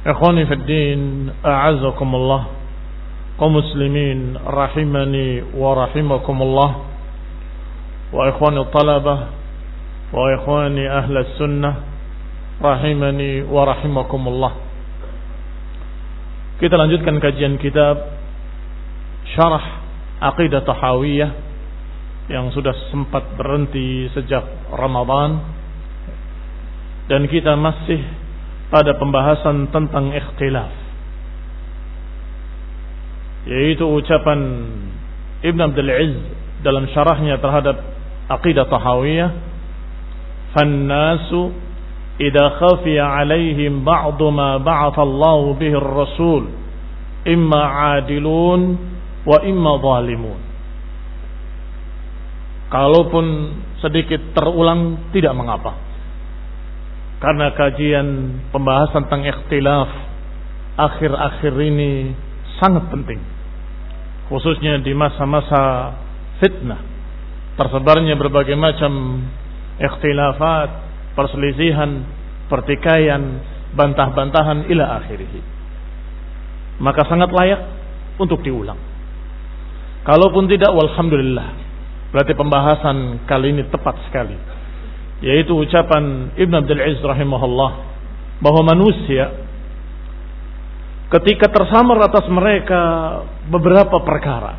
Ikhwani fi din, a'azakumullah. Kaum muslimin rahimani wa rahimakumullah. Wa ikhwani talabah wa ikhwani ahli sunnah rahimani wa rahimakumullah. Kita lanjutkan kajian kitab Syarah Aqidah Tahawiyah yang sudah sempat berhenti sejak Ramadan dan kita masih pada pembahasan tentang ikhtilaf. Yaitu ucapan Ibn Abdul Izz dalam syarahnya terhadap Aqidah Tahawiyah fannasu idza khafiya alaihim ba'd ma ba'atha Allah bihi ar-rasul imma 'adilun wa imma zalimun. Kalaupun sedikit terulang tidak mengapa karena kajian pembahasan tentang ikhtilaf akhir-akhir ini sangat penting. Khususnya di masa-masa fitnah. Tersebarnya berbagai macam ikhtilafat perselisihan pertikaian bantah-bantahan ila akhirih. Maka sangat layak untuk diulang. Kalaupun tidak walhamdulillah. Berarti pembahasan kali ini tepat sekali yaitu ucapan Ibn Abdul Aziz rahimahullah bahwa manusia ketika tersamar atas mereka beberapa perkara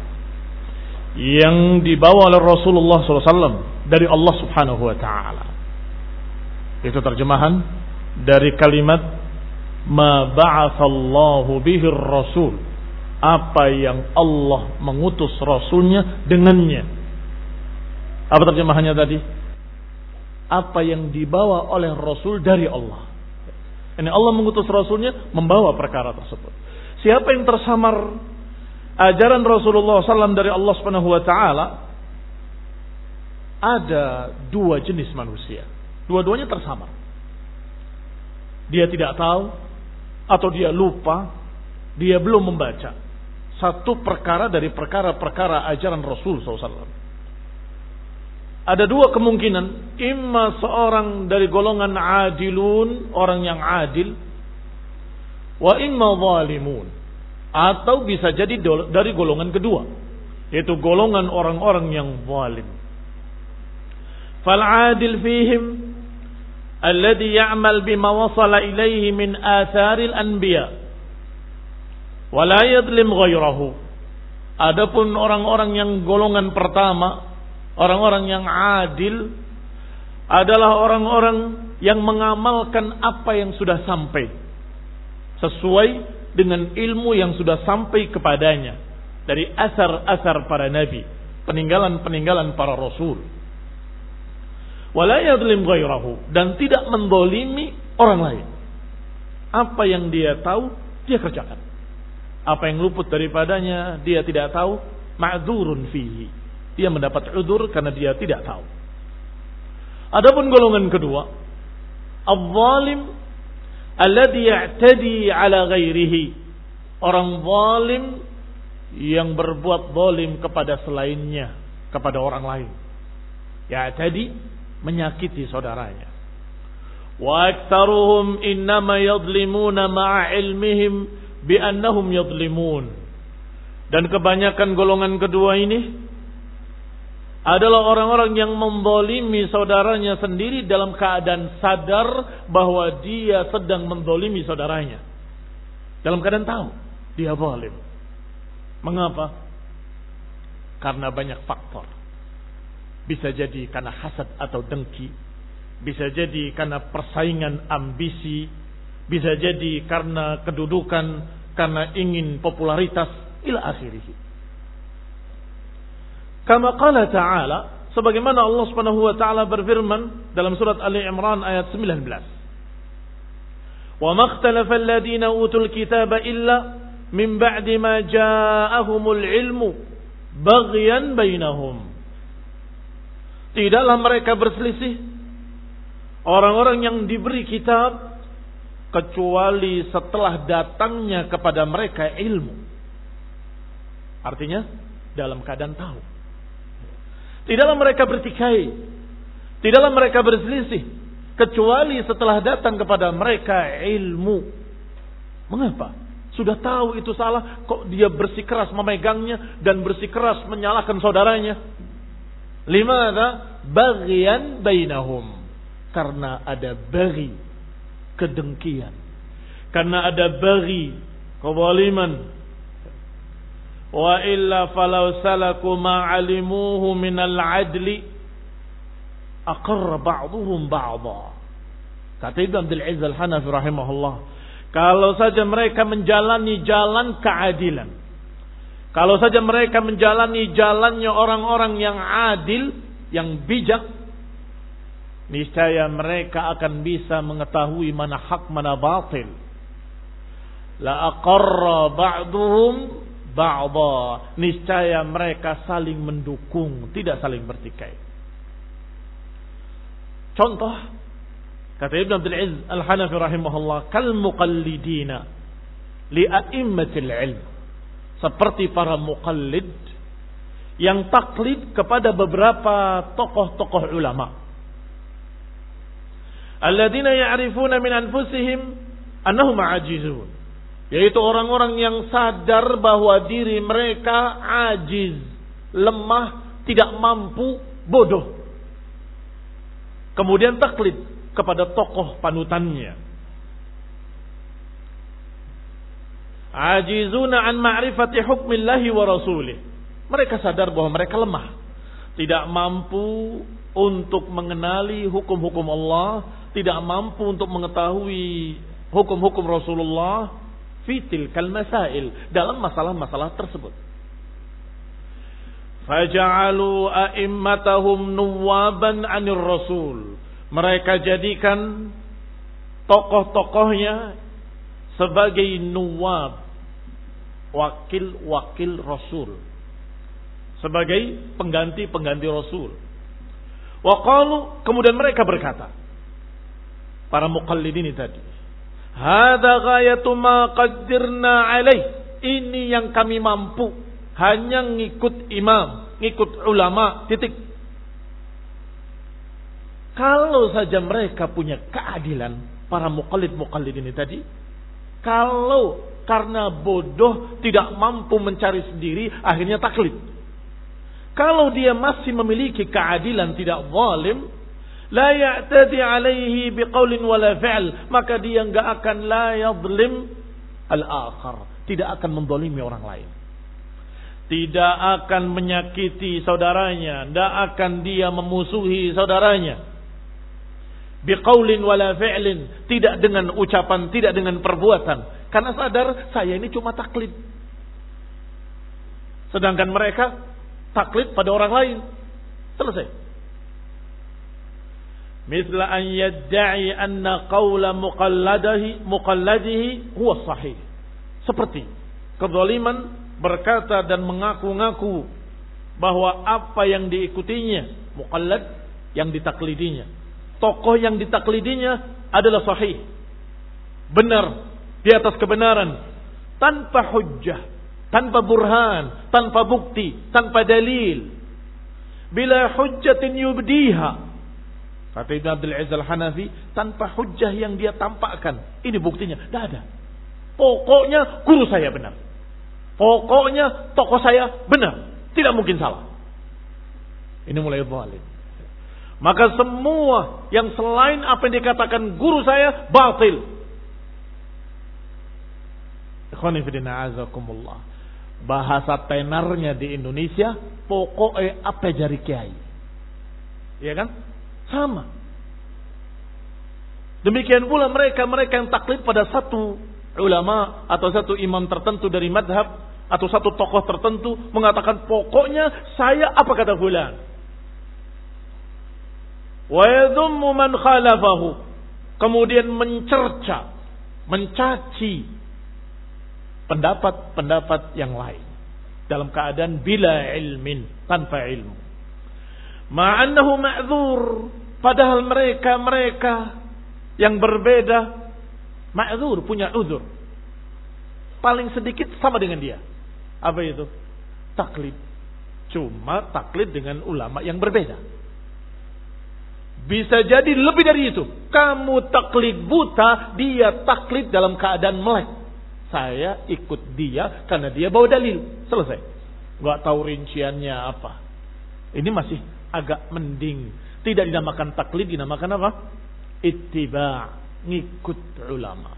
yang dibawa oleh Rasulullah SAW dari Allah Subhanahu Wa Taala. Itu terjemahan dari kalimat ma ba'athallahu bihi rasul apa yang Allah mengutus rasulnya dengannya. Apa terjemahannya tadi? Apa yang dibawa oleh rasul dari Allah. Ini Allah mengutus rasulnya membawa perkara tersebut. Siapa yang tersamar ajaran Rasulullah SAW dari Allah Subhanahu Wa Taala ada dua jenis manusia. Dua-duanya tersamar. Dia tidak tahu atau dia lupa, dia belum membaca satu perkara dari perkara-perkara ajaran Rasul SAW. Ada dua kemungkinan, imma seorang dari golongan adilun, orang yang adil, wa imma zalimun, Atau bisa jadi dari golongan kedua. Yaitu golongan orang-orang yang zalim. Fal'adil fihim alladhi ya'mal bima wasala ilaihi min atharil anbiya. Wa la yadlim ghairahu. Adapun orang-orang yang golongan pertama, orang-orang yang adil adalah orang-orang yang mengamalkan apa yang sudah sampai sesuai dengan ilmu yang sudah sampai kepadanya dari asar-asar para nabi, peninggalan-peninggalan para rasul. Dan tidak mendolimi orang lain. Apa yang dia tahu, dia kerjakan. Apa yang luput daripadanya, dia tidak tahu, ma'dzurun fihi. Dia mendapat udur karena dia tidak tahu. Adapun golongan kedua, al-zalim alladhi ya'tadi ala ghairihi. Orang zalim yang berbuat zalim kepada selainnya, kepada orang lain. Ya'tadi menyakiti saudaranya. Wa aktsaruhum innama yadhlimuna ma'a ilmihim bi annahum yadhlimun. Dan kebanyakan golongan kedua ini adalah orang-orang yang membolimi saudaranya sendiri dalam keadaan sadar bahwa dia sedang mendolimi saudaranya. Dalam keadaan tahu dia zalim. Mengapa? Karena banyak faktor. Bisa jadi karena hasad atau dengki. Bisa jadi karena persaingan ambisi. Bisa jadi karena kedudukan, karena ingin popularitas, ila akhirih. Kama qala ta'ala, sebagaimana Allah Subhanahu wa taala berfirman dalam surat Ali Imran ayat 19. Wa makhtalafa alladhina utul kitaba illa min ba'di ma ja'ahumul ilmu baghyan bainahum. Tidaklah mereka berselisih orang-orang yang diberi kitab kecuali setelah datangnya kepada mereka ilmu. Artinya dalam keadaan tahu. Tidaklah mereka bertikai. Tidaklah mereka berselisih. Kecuali setelah datang kepada mereka ilmu. Mengapa? Sudah tahu itu salah. Kok dia bersikeras memegangnya. Dan bersikeras menyalahkan saudaranya. Limana? Bagian bainahum. Karena ada bagi. Kedengkian. Karena ada bagi. Kewaliman wa illa falau salaku ma alimuhu minal adli aqarra ba'duhum ba'dha. Kata Ibn Abdul Aziz Al-Hanafi rahimahullah kalau saja mereka menjalani jalan keadilan kalau saja mereka menjalani jalannya orang-orang yang adil yang bijak niscaya mereka akan bisa mengetahui mana hak mana batil. La aqarra ba'duhum ba'dha. Niscaya mereka saling mendukung tidak saling bertikai. Contoh kata Ibn Abdul Aziz Al-Hanafi rahimahullah kal muqallidina li a'immatil ilm. Seperti para muqallid yang taklid kepada beberapa tokoh-tokoh ulama. Alladzina ya'rifuna min anfusihim annahum ajizun yaitu orang-orang yang sadar bahwa diri mereka ajiz, lemah, tidak mampu, bodoh. Kemudian taklid kepada tokoh panutannya. Ajizuna an ma'rifati hukmillahi wa rasulih. Mereka sadar bahwa mereka lemah. Tidak mampu untuk mengenali hukum-hukum Allah. Tidak mampu untuk mengetahui hukum-hukum Rasulullah fitil kal masail dalam masalah-masalah tersebut. Faja'alu a'immatahum nuwaban 'anir rasul. Mereka jadikan tokoh-tokohnya sebagai nuwab, wakil-wakil rasul. Sebagai pengganti-pengganti rasul. Waqalu kemudian mereka berkata para muqallidin tadi Hada ghayatu ma qaddirna alaih. Ini yang kami mampu. Hanya ngikut imam, ngikut ulama, titik. Kalau saja mereka punya keadilan, para muqallid-muqallid ini tadi, kalau karena bodoh tidak mampu mencari sendiri akhirnya taklid. Kalau dia masih memiliki keadilan tidak zalim, la ya'tadi alaihi biqaulin wala fi'l, maka dia enggak akan la yadlim al-akhar, tidak akan mendolimi orang lain. Tidak akan menyakiti saudaranya, tidak akan dia memusuhi saudaranya. Biqaulin wala fi'lin, tidak dengan ucapan, tidak dengan perbuatan. Karena sadar saya ini cuma taklid. Sedangkan mereka taklid pada orang lain. Selesai. Misla an yadda'i anna qawla muqalladihi muqalladihi huwa sahih. Seperti kezaliman berkata dan mengaku-ngaku bahwa apa yang diikutinya muqallad yang ditaklidinya. Tokoh yang ditaklidinya adalah sahih. Benar di atas kebenaran tanpa hujjah tanpa burhan, tanpa bukti, tanpa dalil. Bila hujjatin yubdiha. Kata Ibn Abdul Aziz Al-Hanafi, tanpa hujjah yang dia tampakkan. Ini buktinya, tidak ada. Pokoknya guru saya benar. Pokoknya tokoh saya benar. Tidak mungkin salah. Ini mulai zalim. Maka semua yang selain apa yang dikatakan guru saya batil. Bahasa tenarnya di Indonesia pokoknya apa jari kiai. Ya kan? Sama. Demikian pula mereka-mereka yang taklid pada satu ulama atau satu imam tertentu dari madhab atau satu tokoh tertentu mengatakan pokoknya saya apa kata fulan. Wa yadhummu man khalafahu. Kemudian mencerca, mencaci pendapat-pendapat yang lain dalam keadaan bila ilmin tanpa ilmu. Ma'annahu ma'dzur padahal mereka-mereka yang berbeda ma'dzur punya uzur. Paling sedikit sama dengan dia. Apa itu? Taklid. Cuma taklid dengan ulama yang berbeda. Bisa jadi lebih dari itu. Kamu taklid buta, dia taklid dalam keadaan melek. Saya ikut dia karena dia bawa dalil. Selesai. Gak tahu rinciannya apa. Ini masih agak mending. Tidak dinamakan taklid, dinamakan apa? Ittiba. Ngikut ulama.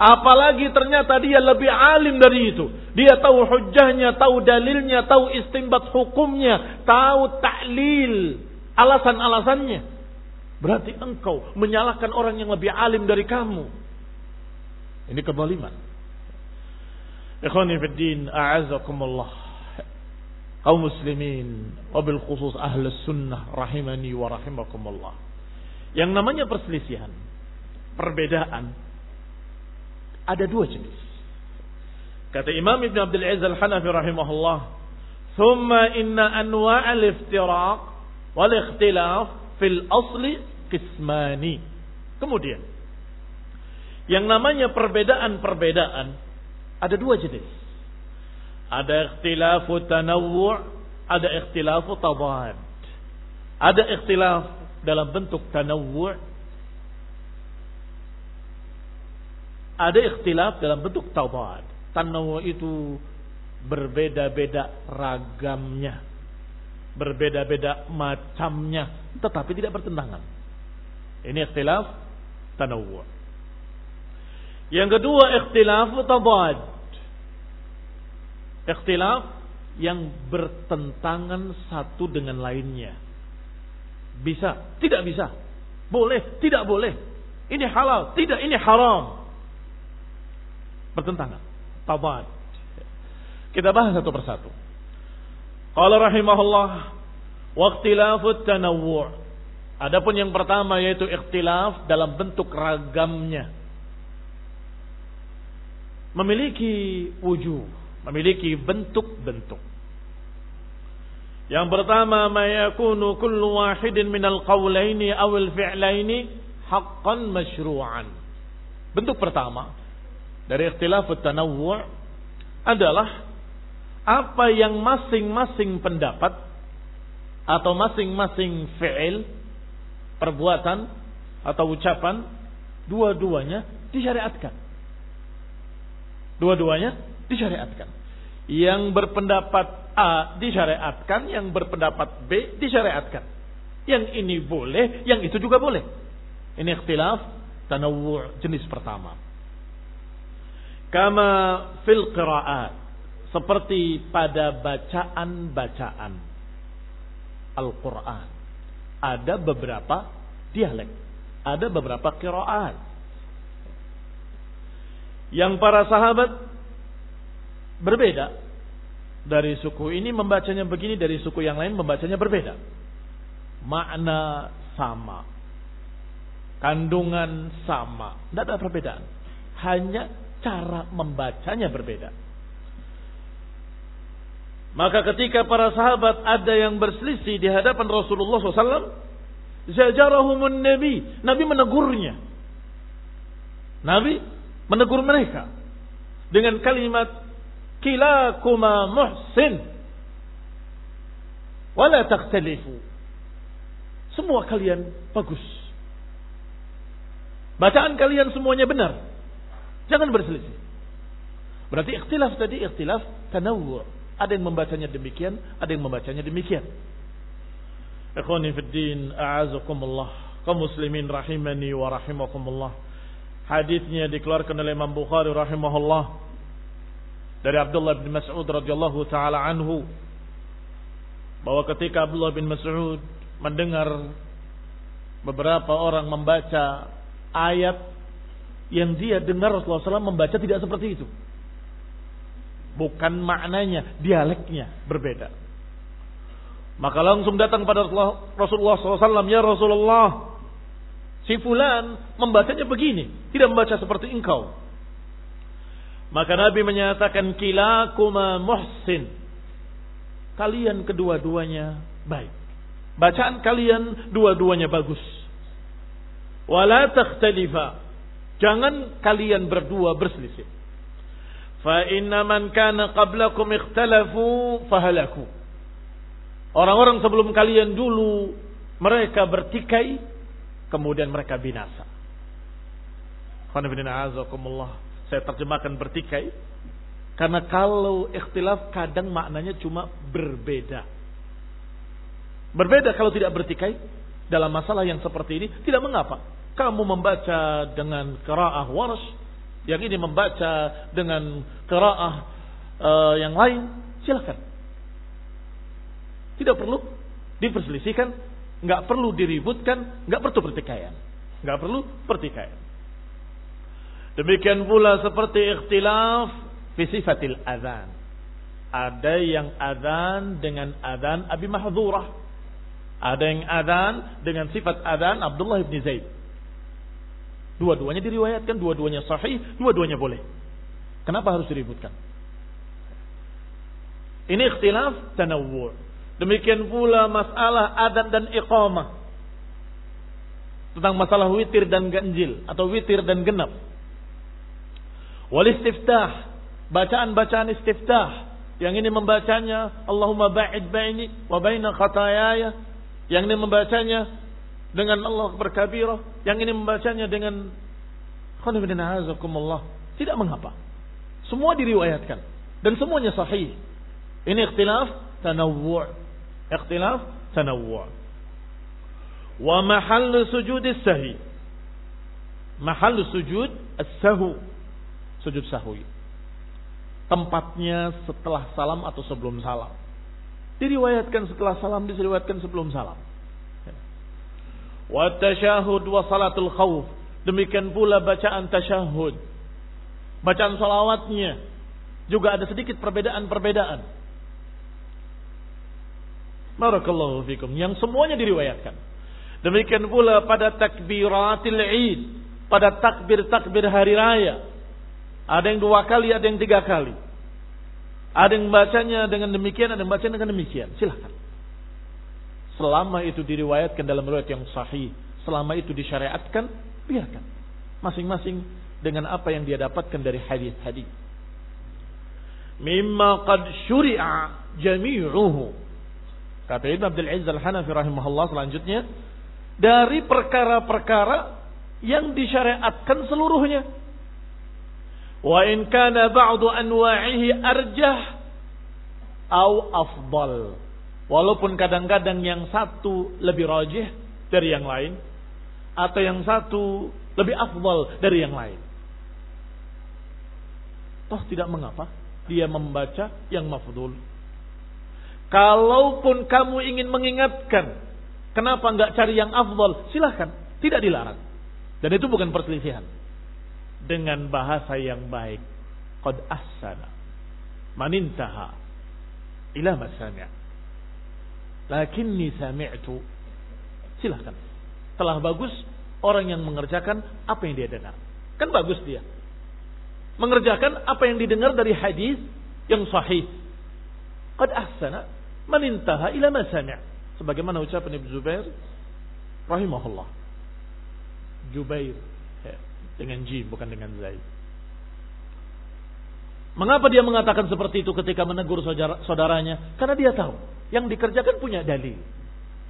Apalagi ternyata dia lebih alim dari itu. Dia tahu hujahnya, tahu dalilnya, tahu istimbat hukumnya, tahu taklil, alasan-alasannya. Berarti engkau menyalahkan orang yang lebih alim dari kamu. Ini kezaliman. Ikhwani fi din, a'azakumullah. Kaum muslimin, wabil khusus ahli sunnah rahimani wa rahimakumullah. Yang namanya perselisihan, perbedaan, ada dua jenis. Kata Imam Ibn Abdul Aziz Al-Hanafi rahimahullah, "Thumma inna anwa' al-iftiraq wal ikhtilaf fil asli qismani." Kemudian yang namanya perbedaan-perbedaan ada dua jenis. Ada ikhtilafu tanawwu' ada ikhtilafu tabad. Ada ikhtilaf dalam bentuk tanawwu' ada ikhtilaf dalam bentuk tabad. Tanawwu' itu berbeda-beda ragamnya. Berbeda-beda macamnya, tetapi tidak bertentangan. Ini ikhtilaf tanawwu'. Yang kedua ikhtilaf tabad. Ikhtilaf yang bertentangan satu dengan lainnya. Bisa, tidak bisa. Boleh, tidak boleh. Ini halal, tidak ini haram. Bertentangan. Tabad. Kita bahas satu persatu. Qala rahimahullah waqtilafut tanawwu'. Adapun yang pertama yaitu ikhtilaf dalam bentuk ragamnya memiliki wujud, memiliki bentuk-bentuk. Yang pertama, ma yakunu kullu wahidin minal qawlaini awil fi'laini haqqan masyru'an. Bentuk pertama dari ikhtilaf tanawwu' adalah apa yang masing-masing pendapat atau masing-masing fi'il perbuatan atau ucapan dua-duanya disyariatkan Dua-duanya disyariatkan. Yang berpendapat A disyariatkan, yang berpendapat B disyariatkan. Yang ini boleh, yang itu juga boleh. Ini ikhtilaf tanawu' jenis pertama. Kama fil qira'at. Seperti pada bacaan-bacaan Al-Quran. Ada beberapa dialek. Ada beberapa qira'at. Yang para sahabat berbeda. Dari suku ini membacanya begini, dari suku yang lain membacanya berbeda. Makna sama. Kandungan sama. Tidak ada perbedaan. Hanya cara membacanya berbeda. Maka ketika para sahabat ada yang berselisih di hadapan Rasulullah SAW, zajarahumun Nabi. Nabi menegurnya. Nabi menegur mereka dengan kalimat kilakuma muhsin. Wala takhtalifu semua kalian bagus. Bacaan kalian semuanya benar. Jangan berselisih. Berarti ikhtilaf tadi ikhtilaf tanawwu. Ada yang membacanya demikian ada yang membacanya demikian. Ikhwani fid din a'azakumullah. Kaum muslimin rahimani wa rahimakumullah. Hadisnya dikeluarkan oleh Imam Bukhari rahimahullah dari Abdullah bin Mas'ud radhiyallahu taala anhu bahwa ketika Abdullah bin Mas'ud mendengar beberapa orang membaca ayat yang dia dengar Rasulullah SAW membaca tidak seperti itu. Bukan maknanya, dialeknya berbeda. Maka langsung datang pada Rasulullah SAW, Ya Rasulullah, si fulan membacanya begini, tidak membaca seperti engkau. Maka Nabi menyatakan kilakuma muhsin. Kalian kedua-duanya baik. Bacaan kalian dua-duanya bagus. Wala takhtalifa. Jangan kalian berdua berselisih. Fa inna man kana qablakum ikhtalafu fahalaku. Orang-orang sebelum kalian dulu mereka bertikai kemudian mereka binasa. Qanibina azakumullah. Saya terjemahkan bertikai. Karena kalau ikhtilaf kadang maknanya cuma berbeda. Berbeda kalau tidak bertikai dalam masalah yang seperti ini tidak mengapa. Kamu membaca dengan keraah waras, yang ini membaca dengan keraah uh, yang lain, silakan. Tidak perlu diperselisihkan, nggak perlu diributkan, nggak perlu pertikaian, nggak perlu pertikaian. Demikian pula seperti ikhtilaf fi sifatil adzan. Ada yang adzan dengan adzan Abi Mahdhurah. Ada yang adzan dengan sifat adzan Abdullah bin Zaid. Dua-duanya diriwayatkan, dua-duanya sahih, dua-duanya boleh. Kenapa harus diributkan? Ini ikhtilaf tanawwu'. Demikian pula masalah adat dan iqamah. Tentang masalah witir dan ganjil atau witir dan genap. Wal istiftah, bacaan-bacaan istiftah. Yang ini membacanya Allahumma ba'id baini wa baina khatayaya. Yang ini membacanya dengan Allah berkabirah. Yang ini membacanya dengan Allah. Tidak mengapa. Semua diriwayatkan dan semuanya sahih. Ini ikhtilaf tanawwu'. Ikhtilaf tanawwu'. Wa mahallu sujud as-sahih. Mahallu sujud as-sahu sujud sahwi. Tempatnya setelah salam atau sebelum salam. Diriwayatkan setelah salam, diriwayatkan sebelum salam. Wa tasyahud wa salatul khawf. Demikian pula bacaan tasyahud. Bacaan salawatnya. Juga ada sedikit perbedaan-perbedaan. Barakallahu fikum. Yang semuanya diriwayatkan. Demikian pula pada takbiratil id. Pada takbir-takbir hari raya. Ada yang dua kali, ada yang tiga kali. Ada yang bacanya dengan demikian, ada yang bacanya dengan demikian. Silahkan. Selama itu diriwayatkan dalam riwayat yang sahih. Selama itu disyariatkan, biarkan. Masing-masing dengan apa yang dia dapatkan dari hadis-hadis. Mimma qad syuri'a jami'uhu. Kata Ibn Abdul Aziz Al-Hanafi rahimahullah selanjutnya. Dari perkara-perkara yang disyariatkan seluruhnya Wa in kana ba'du anwa'ihi arjah au afdal. Walaupun kadang-kadang yang satu lebih rajih dari yang lain atau yang satu lebih afdal dari yang lain. Toh tidak mengapa dia membaca yang mafdul. Kalaupun kamu ingin mengingatkan, kenapa nggak cari yang afdal? Silahkan, tidak dilarang. Dan itu bukan perselisihan. Dengan bahasa yang baik. Qad ahsana. Manintaha. Ila masanya. Lakinni sami'tu. Silahkan. Telah bagus orang yang mengerjakan apa yang dia dengar. Kan bagus dia mengerjakan apa yang didengar dari hadis yang sahih. Qad ahsana man intaha ila. Sebagaimana ucapan Ibnu Zubair rahimahullah. Jubair dengan jim bukan dengan zaid. Mengapa dia mengatakan seperti itu ketika menegur saudara, saudaranya? Karena dia tahu yang dikerjakan punya dalil.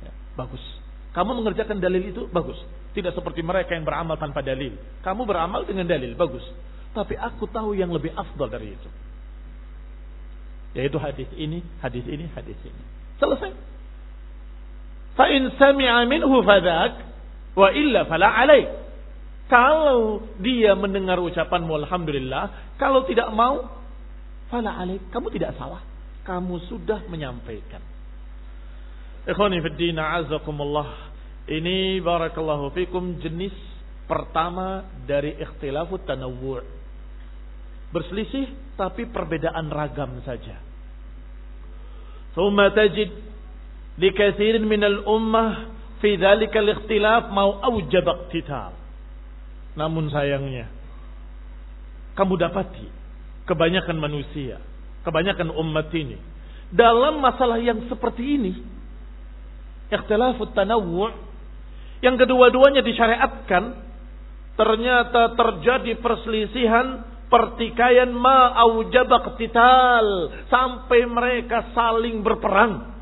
Ya, bagus. Kamu mengerjakan dalil itu bagus. Tidak seperti mereka yang beramal tanpa dalil. Kamu beramal dengan dalil bagus. Tapi aku tahu yang lebih afdal dari itu. Yaitu hadis ini, hadis ini, hadis ini. Selesai. Fa'in sami'a minhu fadak, wa illa fala alaih. Kalau dia mendengar ucapanmu Alhamdulillah, kalau tidak mau, fala alaih. Kamu tidak salah. Kamu sudah menyampaikan. Ikhwani fiddina azakumullah. Ini barakallahu fikum jenis pertama dari ikhtilafut tanawwu' Berselisih tapi perbedaan ragam saja. Thumma tajid li katsirin min al-ummah fi al-ikhtilaf mau awjab iqtital. Namun sayangnya kamu dapati kebanyakan manusia, kebanyakan umat ini dalam masalah yang seperti ini ikhtilafut tanawwu' yang kedua-duanya disyariatkan ternyata terjadi perselisihan pertikaian ma aujaba qital sampai mereka saling berperang.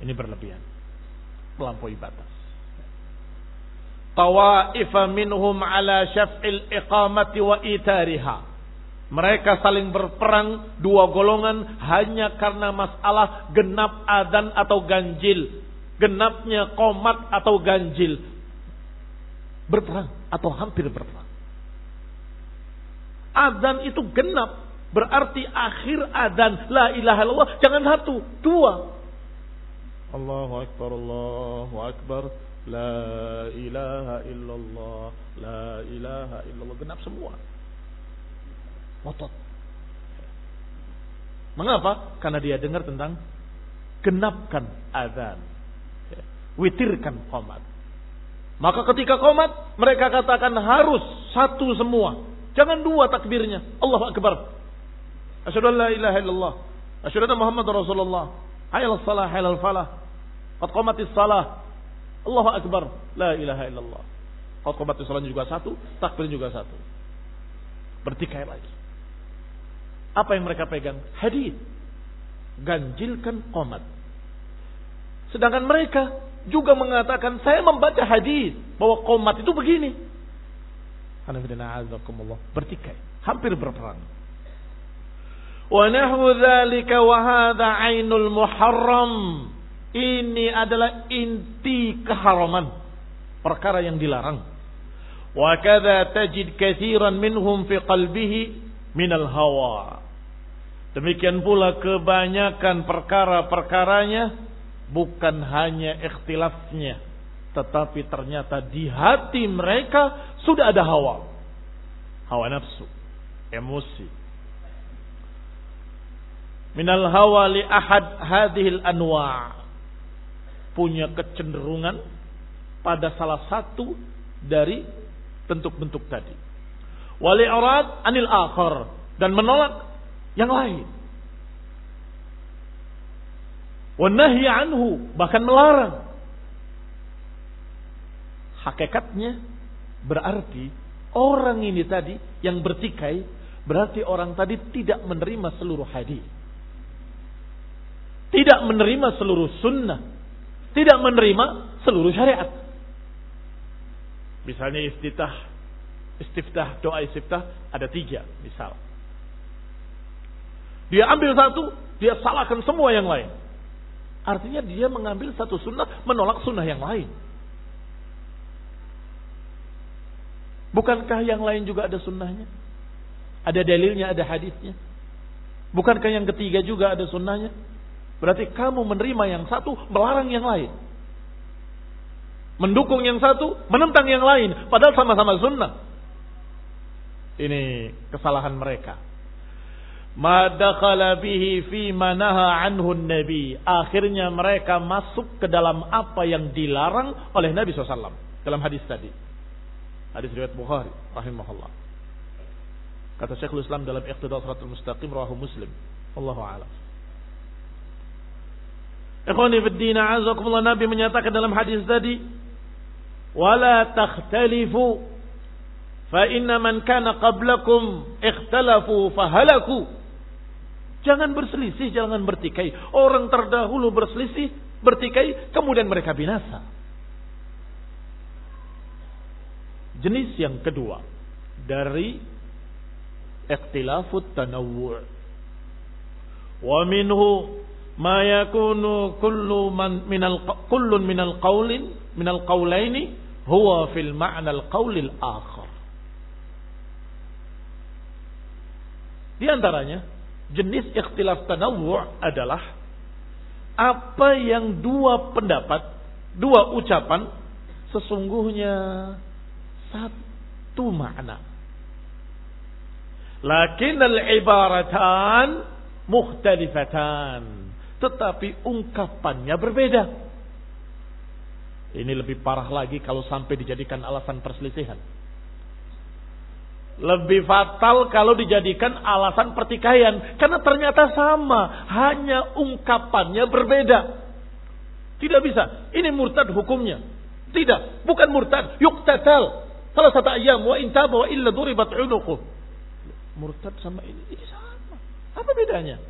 Ini berlebihan. Melampaui batas. Tawaifa minhum ala syaf'il iqamati wa itariha. Mereka saling berperang dua golongan hanya karena masalah genap adan atau ganjil. Genapnya komat atau ganjil. Berperang atau hampir berperang. Adzan itu genap. Berarti akhir adzan. La ilaha illallah. Jangan satu. Dua. Allahu Akbar. Allahu Akbar. La ilaha illallah. La ilaha illallah. Genap semua. Motot. Mengapa? Karena dia dengar tentang genapkan adzan. Witirkan komat. Maka ketika komat, mereka katakan harus satu semua. Jangan dua takbirnya. Allah Akbar. Asyhadu an la ilaha illallah. Asyhadu anna Muhammad Rasulullah. Hayal salah, hayal falah. Qad qamatis salah. Allahu Akbar. La ilaha illallah. Qamatis salah juga satu, takbir juga satu. Bertikai lagi. Apa yang mereka pegang? Hadis. Ganjilkan qomat. Sedangkan mereka juga mengatakan saya membaca hadis bahwa qomat itu begini. Bertikai. Hampir berperang. Wa nahwu dzalika wa hadha ainul muharram. Ini adalah inti keharaman. Perkara yang dilarang. Wa kadza tajid katsiran minhum fi qalbihi minal hawa. Demikian pula kebanyakan perkara-perkaranya bukan hanya ikhtilafnya tetapi ternyata di hati mereka sudah ada hawa. Hawa nafsu. Emosi. Minal hawa li ahad hadhil anwa' punya kecenderungan pada salah satu dari bentuk-bentuk tadi. Wali arad anil akhar dan menolak yang lain. Wanahi anhu bahkan melarang Hakikatnya berarti orang ini tadi yang bertikai berarti orang tadi tidak menerima seluruh hadis. Tidak menerima seluruh sunnah. Tidak menerima seluruh syariat. Misalnya istitah istiftah, doa istiftah ada tiga misal. Dia ambil satu, dia salahkan semua yang lain. Artinya dia mengambil satu sunnah, menolak sunnah yang lain. Bukankah yang lain juga ada sunnahnya? Ada dalilnya, ada hadisnya. Bukankah yang ketiga juga ada sunnahnya? Berarti kamu menerima yang satu, melarang yang lain. Mendukung yang satu, menentang yang lain. Padahal sama-sama sunnah. Ini kesalahan mereka. Ma dakhala bihi fi manaha anhu nabi. Akhirnya mereka masuk ke dalam apa yang dilarang oleh Nabi SAW. Dalam hadis tadi. Hadis riwayat Bukhari. Rahimahullah. Kata Syekhul Islam dalam Iqtidal Suratul Mustaqim. Rahu Muslim. Allahu. Ikhwani fiddina azakumullah Nabi menyatakan dalam hadis tadi. Wala takhtalifu Fa inna man kana qablakum ikhtalafu fahalaku. Jangan berselisih, jangan bertikai. Orang terdahulu berselisih, bertikai, kemudian mereka binasa. Jenis yang kedua dari ikhtilafut tanawwu' wa minhu ma yakunu kullu man minal kullun minal qawlin minal qawlaini huwa fil ma'na al qawlil akhar Di antaranya, jenis ikhtilaf tanawwu' adalah apa yang dua pendapat, dua ucapan sesungguhnya satu makna. Lakin al-ibaratan mukhtalifatan. Tetapi ungkapannya berbeda. Ini lebih parah lagi kalau sampai dijadikan alasan perselisihan. Lebih fatal kalau dijadikan alasan pertikaian. Karena ternyata sama. Hanya ungkapannya berbeda. Tidak bisa. Ini murtad hukumnya. Tidak. Bukan murtad. Yuktatal. Salah satu ayam. Wa intaba wa illa duribat unuku. Murtad sama ini. Ini sama. Apa bedanya?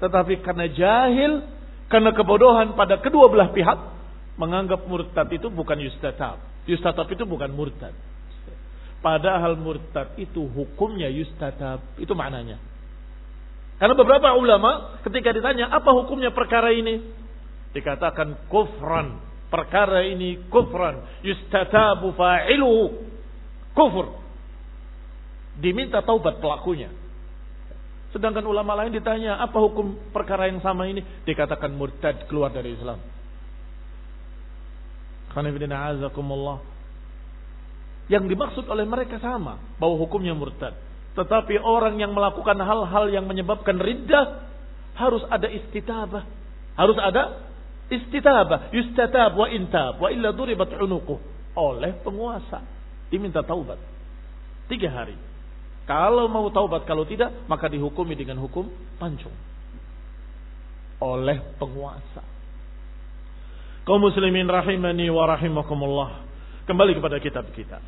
Tetapi karena jahil. Karena kebodohan pada kedua belah pihak. Menganggap murtad itu bukan yustatab. Yustatab itu bukan murtad. Padahal murtad itu hukumnya yustatab. Itu maknanya. Karena beberapa ulama ketika ditanya apa hukumnya perkara ini. Dikatakan kufran. Perkara ini kufran. Yustatabu fa'iluhu. Kufur. Diminta taubat pelakunya. Sedangkan ulama lain ditanya apa hukum perkara yang sama ini. Dikatakan murtad keluar dari Islam. Yang dimaksud oleh mereka sama, bahwa hukumnya murtad. Tetapi orang yang melakukan hal-hal yang menyebabkan riddah harus ada istitabah. Harus ada istitabah, yustatab wa intab wa illa duribat unuquh oleh penguasa. Diminta taubat. Tiga hari. Kalau mau taubat, kalau tidak, maka dihukumi dengan hukum pancung. Oleh penguasa. Kaum muslimin rahimani wa rahimakumullah. Kembali kepada kitab kita.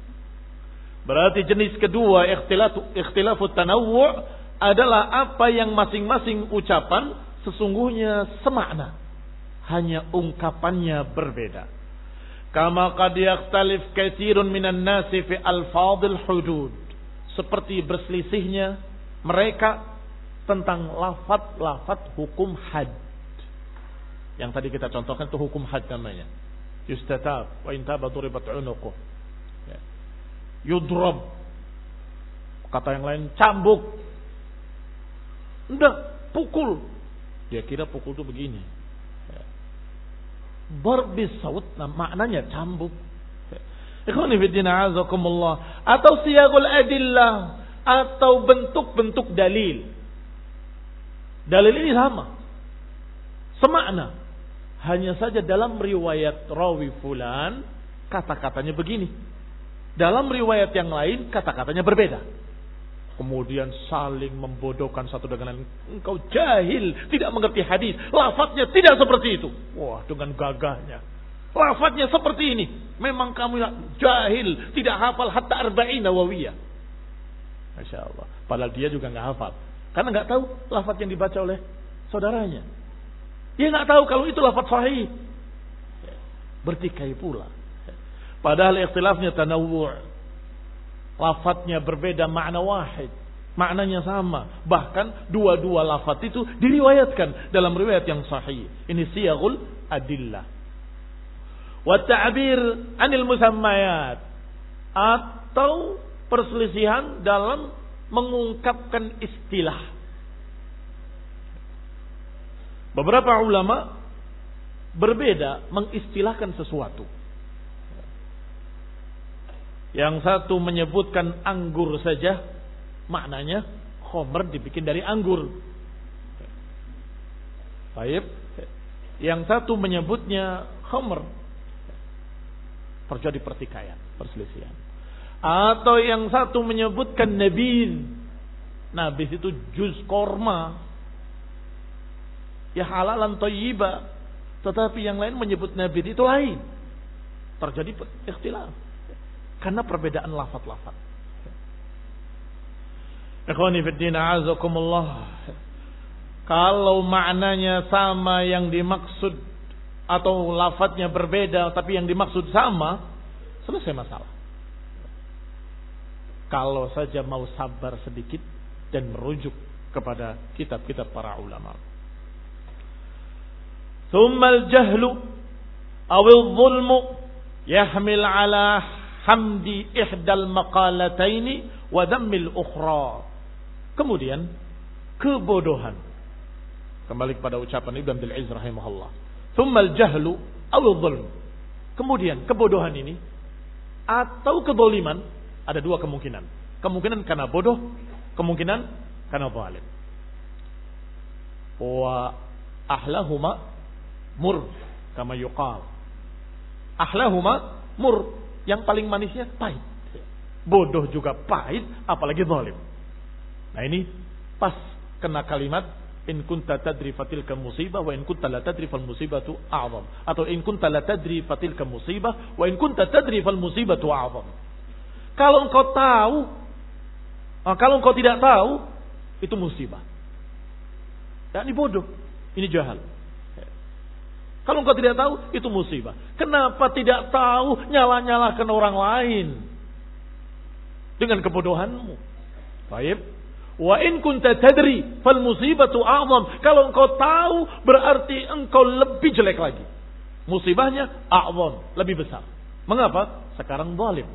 Berarti jenis kedua ikhtilaf ikhtilafut tanawwu' adalah apa yang masing-masing ucapan sesungguhnya semakna. Hanya ungkapannya berbeda. Kama qad yakhtalif katsirun minan nasi fi alfadhil hudud. Seperti berselisihnya mereka tentang lafat-lafat hukum had. Yang tadi kita contohkan itu hukum had namanya. Yustatab wa intaba duribat unuquh yudrob. Kata yang lain cambuk. Enggak, pukul. Dia kira pukul itu begini. Barbis saut, nah, maknanya cambuk. Atau siyagul adillah. Atau bentuk-bentuk dalil. Dalil ini sama. Semakna. Hanya saja dalam riwayat rawi fulan. Kata-katanya begini. Dalam riwayat yang lain kata-katanya berbeda. Kemudian saling membodohkan satu dengan lain. Engkau jahil, tidak mengerti hadis. Lafadznya tidak seperti itu. Wah, dengan gagahnya. Lafadznya seperti ini. Memang kamu jahil, tidak hafal hatta arba'in nawawiyah. Masya Allah. Padahal dia juga nggak hafal. Karena nggak tahu lafadz yang dibaca oleh saudaranya. Dia nggak tahu kalau itu lafadz sahih. Bertikai pula. Padahal ikhtilafnya tanawwu' Lafadznya berbeda makna wahid. Maknanya sama. Bahkan dua-dua lafat itu diriwayatkan dalam riwayat yang sahih. Ini siyagul adillah. Wa ta'bir anil musammayat. Atau perselisihan dalam mengungkapkan istilah. Beberapa ulama berbeda mengistilahkan sesuatu. Yang satu menyebutkan anggur saja, maknanya khomer dibikin dari anggur. Baik. Yang satu menyebutnya khomer. Terjadi pertikaian, perselisihan. Atau yang satu menyebutkan nabis. Nabis itu juz korma. Ya halalan toyiba. Tetapi yang lain menyebut nabis itu lain. Terjadi ikhtilaf. Karena perbedaan lafat-lafat. Ikhwani azakumullah. Kalau maknanya sama yang dimaksud atau lafadznya berbeda tapi yang dimaksud sama, selesai masalah. Kalau saja mau sabar sedikit dan merujuk kepada kitab-kitab para ulama. Thumma jahlu awil zulmu yahmil ala hamdi ihdal maqalataini wa dhammil ukhra. Kemudian kebodohan. Kembali kepada ucapan Ibn Abdul Aziz rahimahullah. Thummal jahlu aw dhulm. Kemudian kebodohan ini atau kedoliman ada dua kemungkinan. Kemungkinan karena bodoh, kemungkinan karena zalim. Wa ahlahuma mur kama yuqal. Ahlahuma mur yang paling manisnya pahit. Bodoh juga pahit, apalagi zalim. Nah ini pas kena kalimat in kunta tadri fatil ka musibah wa in kunta la tadri fal musibatu a'zam atau in kunta la tadri fatil ka musibah wa in kunta tadri fal musibatu a'zam. Kalau engkau tahu, ah, kalau engkau tidak tahu, itu musibah. Dan ini bodoh, ini jahal. Kalau engkau tidak tahu, itu musibah. Kenapa tidak tahu nyala-nyalakan orang lain? Dengan kebodohanmu. Baik. Wa in kunta tadri fal musibatu a'zam. Kalau engkau tahu berarti engkau lebih jelek lagi. Musibahnya a'zam, lebih besar. Mengapa? Sekarang zalim.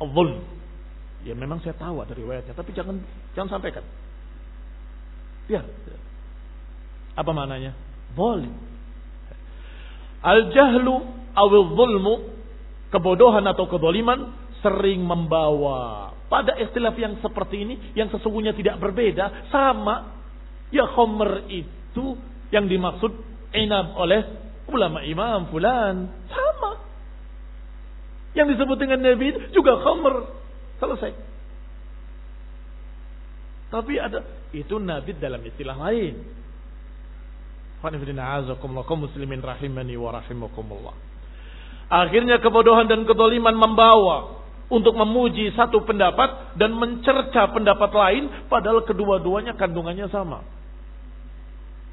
Zulm. Ya memang saya tahu ada riwayatnya, tapi jangan jangan sampaikan. Ya. Apa maknanya? Zalim. Al-jahlu awil zulmu, kebodohan atau kedoliman sering membawa pada istilah yang seperti ini yang sesungguhnya tidak berbeda sama. Ya khomer itu yang dimaksud inab oleh ulama imam fulan. Sama. Yang disebut dengan nabi itu juga khomer selesai. Tapi ada itu nabi dalam istilah lain. Muslimin rahimani wa. Akhirnya kebodohan dan kedoliman membawa untuk memuji satu pendapat dan mencerca pendapat lain padahal kedua-duanya kandungannya sama.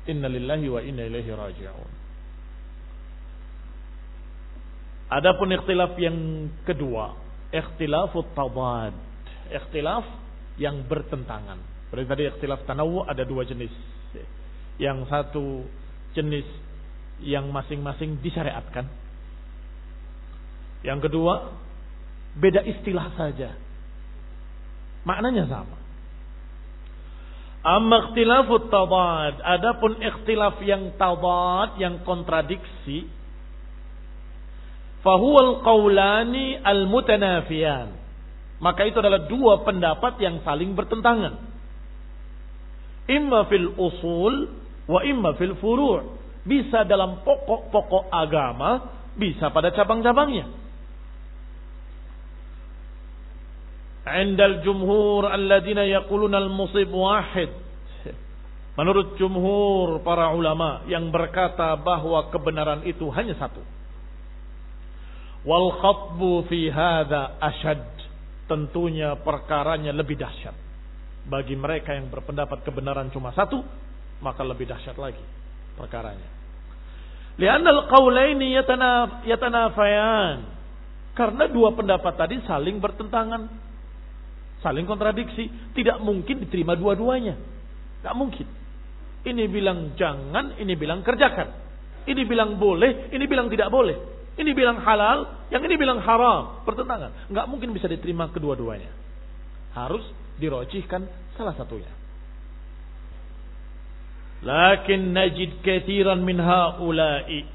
Innalillahi wa inna ilaihi raji'un. Adapun ikhtilaf yang kedua, ikhtilafut tabad. Ikhtilaf yang bertentangan. Berarti tadi ikhtilaf tanawu ada dua jenis. Yang satu jenis yang masing-masing disyariatkan. Yang kedua, beda istilah saja. Maknanya sama. Amma ikhtilafut tadad. Adapun ikhtilaf yang tadad, yang kontradiksi. Fahuwal qawlani al-mutanafiyan. Maka itu adalah dua pendapat yang saling bertentangan. Imma fil usul wa imma fil furu' bisa dalam pokok-pokok agama, bisa pada cabang-cabangnya. Indal jumhur alladzina yaquluna al-musib wahid. Menurut jumhur para ulama yang berkata bahwa kebenaran itu hanya satu. Wal khatbu fi hadza ashad. Tentunya perkaranya lebih dahsyat. Bagi mereka yang berpendapat kebenaran cuma satu, maka lebih dahsyat lagi perkaranya. Lianna al-qaulaini yatanafayan. Karena dua pendapat tadi saling bertentangan. Saling kontradiksi. Tidak mungkin diterima dua-duanya. Tidak mungkin. Ini bilang jangan, ini bilang kerjakan. Ini bilang boleh, ini bilang tidak boleh. Ini bilang halal, yang ini bilang haram. Pertentangan. Nggak mungkin bisa diterima kedua-duanya. Harus dirojihkan salah satunya. Lakin najid kathiran min haula'i.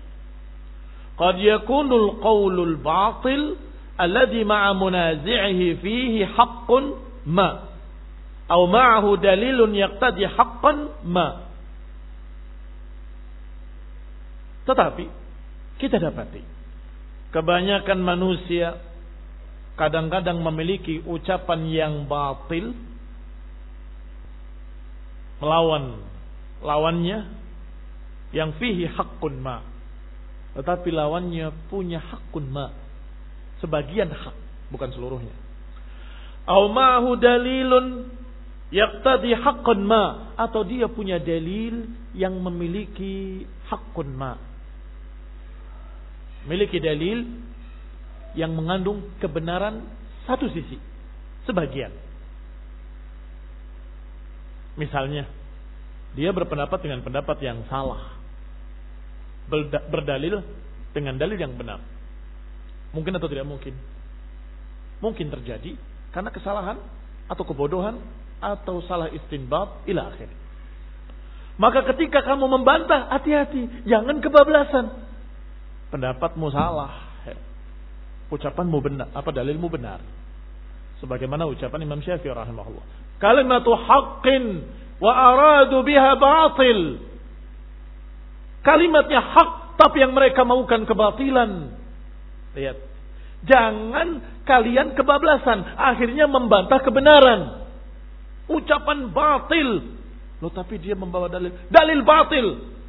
Qad yakunul qawlul batil alladhi ma'a munazi'ihi fihi haqqun ma. Atau ma'ahu dalilun yaqtadi haqqan ma. Tetapi kita dapati kebanyakan manusia kadang-kadang memiliki ucapan yang batil melawan lawannya yang fihi hakun ma. Tetapi lawannya punya hakun ma. Sebagian hak, bukan seluruhnya. Au ma'hu dalilun yaqtadi hakun ma atau dia punya dalil yang memiliki hakun ma memiliki dalil yang mengandung kebenaran satu sisi, sebagian. Misalnya, dia berpendapat dengan pendapat yang salah. Berdalil dengan dalil yang benar. Mungkin atau tidak mungkin? Mungkin terjadi karena kesalahan atau kebodohan atau salah istinbat ila akhir. Maka ketika kamu membantah, hati-hati, jangan kebablasan pendapatmu salah. Ucapanmu benar, apa dalilmu benar. Sebagaimana ucapan Imam Syafi'i rahimahullah. Kalimatu haqqin wa aradu biha batil. Kalimatnya hak tapi yang mereka maukan kebatilan. Lihat. Jangan kalian kebablasan. Akhirnya membantah kebenaran. Ucapan batil. Loh tapi dia membawa dalil. Dalil batil.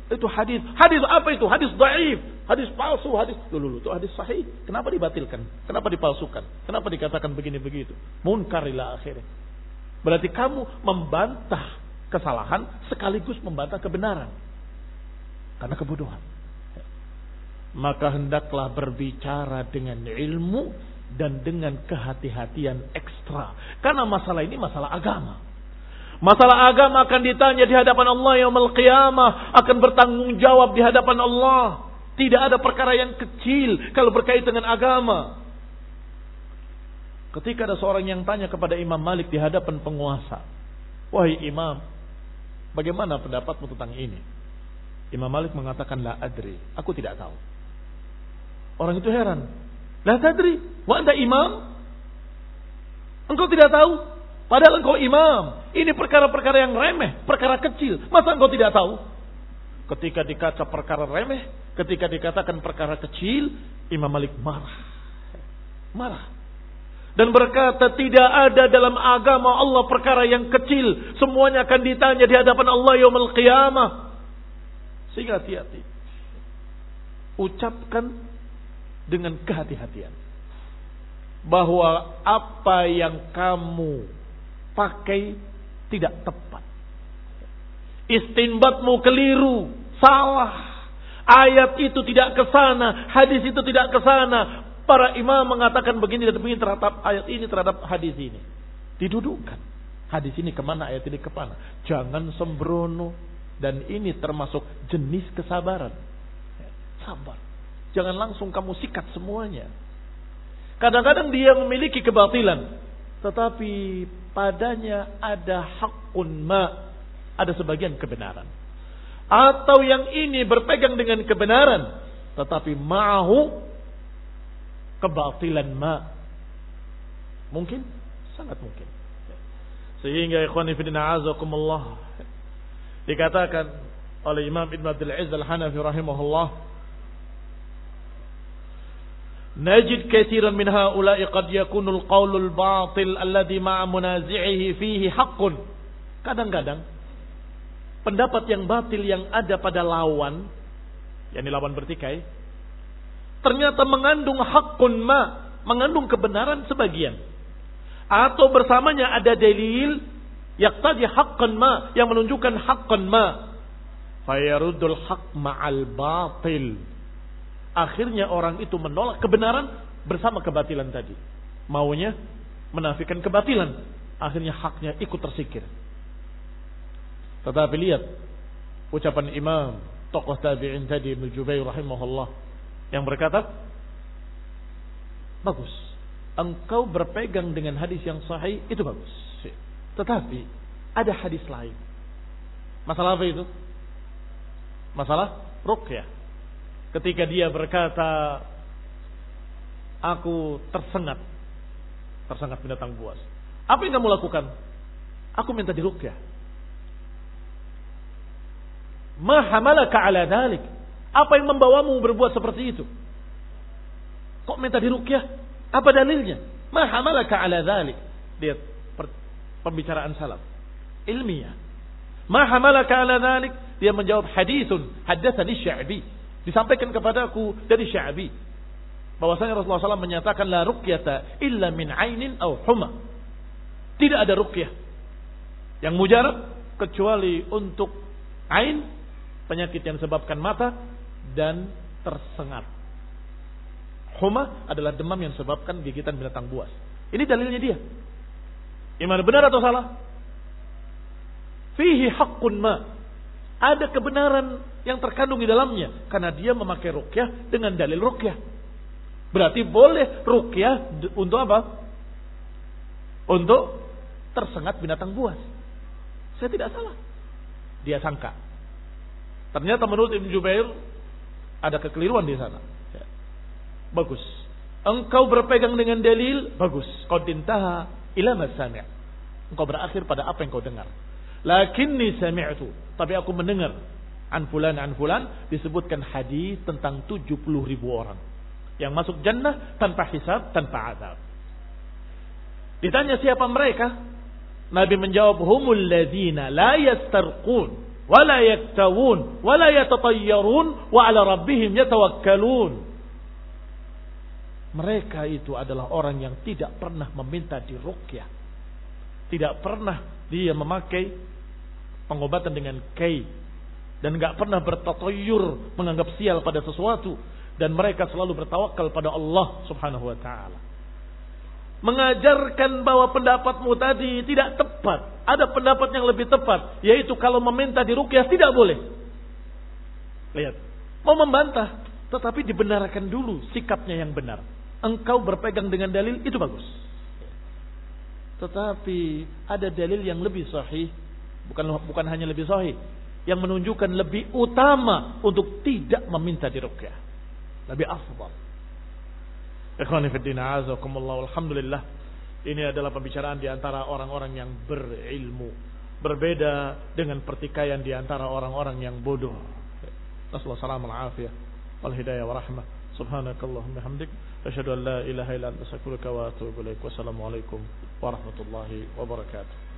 Itu hadis. Hadis apa itu? Hadis daif, hadis palsu, hadis dulu itu hadis sahih. Kenapa dibatilkan? Kenapa dipalsukan? Kenapa dikatakan begini begitu? Munkar ila akhirnya. Berarti kamu membantah kesalahan sekaligus membantah kebenaran. Karena kebodohan. Maka hendaklah berbicara dengan ilmu dan dengan kehati-hatian ekstra. Karena masalah ini masalah agama. Masalah agama akan ditanya di hadapan Allah yang qiyamah, akan bertanggung jawab di hadapan Allah. Tidak ada perkara yang kecil kalau berkaitan dengan agama. Ketika ada seorang yang tanya kepada Imam Malik di hadapan penguasa, "Wahai Imam, bagaimana pendapatmu tentang ini?" Imam Malik mengatakan, "La adri, aku tidak tahu." Orang itu heran. "La tadri, wa anta imam?" Engkau tidak tahu? Padahal engkau imam. Ini perkara-perkara yang remeh, perkara kecil. Masa engkau tidak tahu? Ketika dikata perkara remeh, ketika dikatakan perkara kecil, Imam Malik marah. Marah. Dan berkata tidak ada dalam agama Allah perkara yang kecil. Semuanya akan ditanya di hadapan Allah yaumul qiyamah. Sehingga hati-hati. Ucapkan dengan kehati-hatian. Bahwa apa yang kamu pakai tidak tepat. Istinbatmu keliru, salah. Ayat itu tidak ke sana, hadis itu tidak ke sana. Para imam mengatakan begini dan begini terhadap ayat ini terhadap hadis ini. Didudukkan. Hadis ini ke mana, ayat ini ke mana. Jangan sembrono. Dan ini termasuk jenis kesabaran. Sabar. Jangan langsung kamu sikat semuanya. Kadang-kadang dia memiliki kebatilan. Tetapi padanya ada hakun ma, ada sebagian kebenaran. Atau yang ini berpegang dengan kebenaran, tetapi ma'ahu kebatilan ma. Mungkin? Sangat mungkin. Sehingga ikhwan fillah azakumullah dikatakan oleh Imam Ibn Abdul Aziz Al-Hanafi rahimahullah نجد كثيرا من هؤلاء قد يكون القول الباطل الذي مع منازعه فيه حق kadang-kadang pendapat yang batil yang ada pada lawan yakni lawan bertikai ternyata mengandung hakun ma mengandung kebenaran sebagian atau bersamanya ada dalil tadi haqqan ma yang menunjukkan haqqan ma fayarudul haq ma'al batil Akhirnya orang itu menolak kebenaran bersama kebatilan tadi. Maunya menafikan kebatilan. akhirnya haknya ikut tersikir. Tetapi lihat ucapan Imam tokoh tabi'in tadi Ibnu Jubair rahimahullah yang berkata, bagus. Engkau berpegang dengan hadis yang sahih itu bagus. Tetapi ada hadis lain. Masalah apa itu? Masalah ruqyah. Ketika dia berkata, aku tersengat. Tersengat binatang buas. Apa yang kamu lakukan? Aku minta diruqyah. Ma hamalaka ala dhalik. Apa yang membawamu berbuat seperti itu? Kok minta diruqyah? Apa dalilnya? Ma hamalaka ala dhalik. Lihat pembicaraan salaf. Ilmiah. Ma hamalaka ala dhalik. Dia menjawab hadithun. Haddathani sya'bi. Disampaikan kepadaku dari sya'bi. Bahwasanya Rasulullah SAW menyatakan la ruqyata illa min ainin au huma. Tidak ada ruqyah. Yang mujarab kecuali untuk ain penyakit yang disebabkan mata dan tersengat. Huma adalah demam yang disebabkan gigitan binatang buas. Ini dalilnya dia. Iman benar atau salah? Fihi haqqun ma. Ada kebenaran yang terkandung di dalamnya. Karena dia memakai rukyah dengan dalil rukyah. Berarti boleh rukyah untuk apa? Untuk tersengat binatang buas. Saya tidak salah. Dia sangka. Ternyata menurut Ibn Jubair ada kekeliruan di sana. Ya. Bagus. Engkau berpegang dengan dalil, bagus. Kau dintaha ila. Engkau berakhir pada apa yang kau dengar. Lakinni sami'tu. Tapi aku mendengar. An fulan, an fulan. Disebutkan hadis tentang 70 ribu orang. Yang masuk jannah tanpa hisab, tanpa azab. Ditanya siapa mereka? Nabi menjawab, Humul ladhina la yastarqun wala yaktawun wala yatatayyarun wa ala rabbihim yatawakkalun mereka itu adalah orang yang tidak pernah meminta diruqyah tidak pernah dia memakai pengobatan dengan kai dan nggak pernah bertatoyur menganggap sial pada sesuatu dan mereka selalu bertawakal pada Allah Subhanahu wa taala mengajarkan bahwa pendapatmu tadi tidak tepat. Ada pendapat yang lebih tepat, yaitu kalau meminta dirukyah tidak boleh. Lihat, mau membantah, tetapi dibenarkan dulu sikapnya yang benar. Engkau berpegang dengan dalil itu bagus. Tetapi ada dalil yang lebih sahih, bukan bukan hanya lebih sahih, yang menunjukkan lebih utama untuk tidak meminta dirukyah. Lebih afdal. Ikhwani fiddina azakumullah alhamdulillah. Ini adalah pembicaraan di antara orang-orang yang berilmu. Berbeda dengan pertikaian di antara orang-orang yang bodoh. Nasallahu salam al-afiyah. Subhanakallahumma hamdik. An la ilaha anta wa atubu warahmatullahi wabarakatuh.